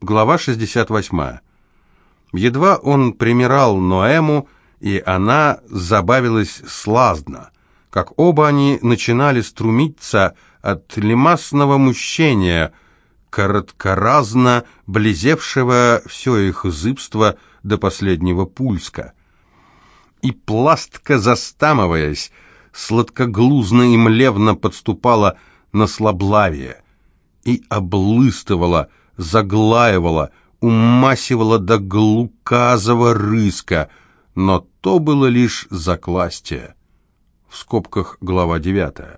Глава 68. Едва он примирал Ноэму, и она забавилась слазно, как оба они начинали струмиться от лимасного мущения, короткоразно близевшего все их зыбство до последнего пульска. И пластка застамываясь, сладкоглузно и млевно подступала на слаблавие и облыстывала, заглаивала, умасивала до глуказого рыска, но то было лишь закластие. В скобках глава девятая.